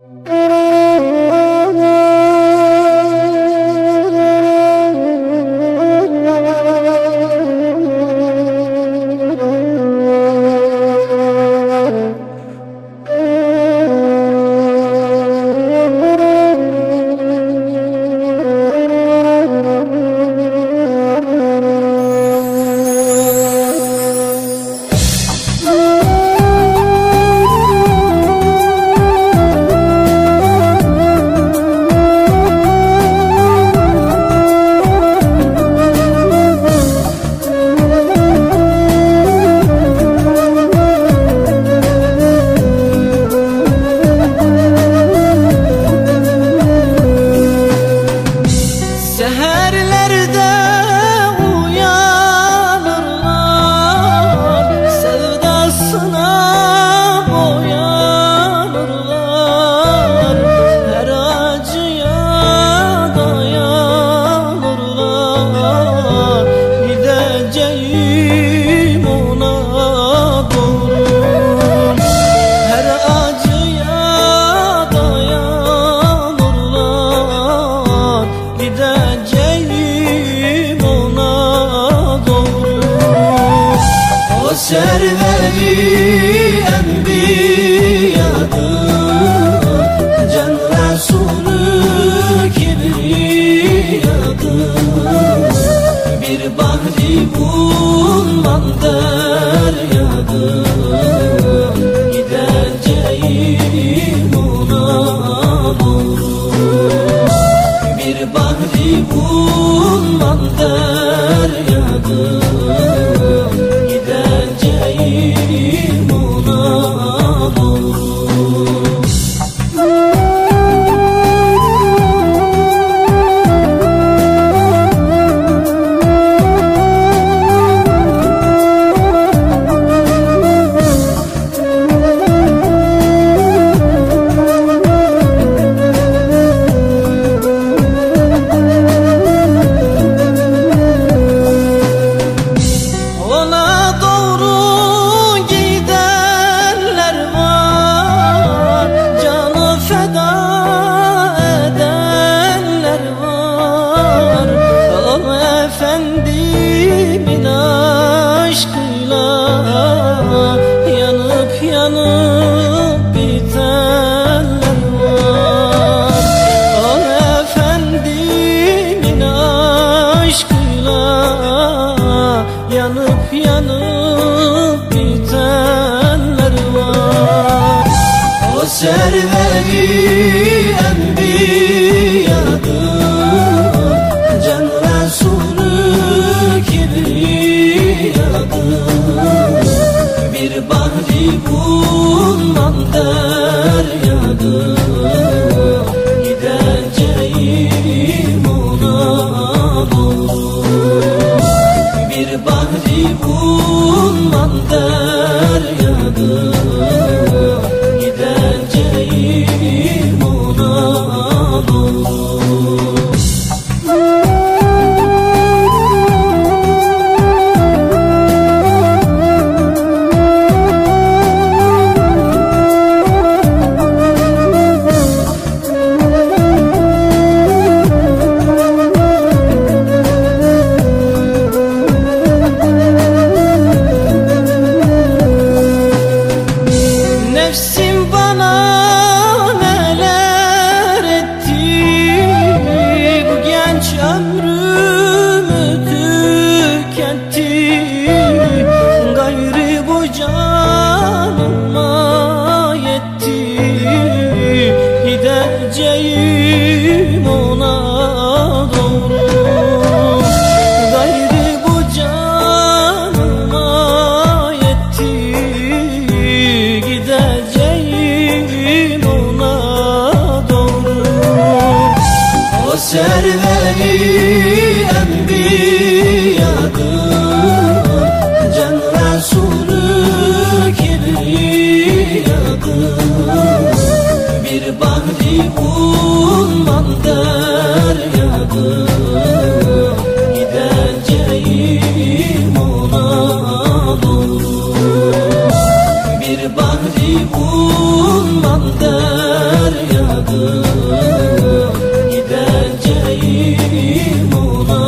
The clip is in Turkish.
serveri Bir bahri bulman deryadır. Gideceğim ona doğru Bir bahri bulman deryadır serveri enbiyadır Can Resulü kibriyadır Bir bahri bulman deryadır genç serveri enbiyadır. Can Resulü kibriyadır. Bir bahri bulman deryadır. Gideceğim ona doğru. Bir bahri bulman deryadır yüreğimi buna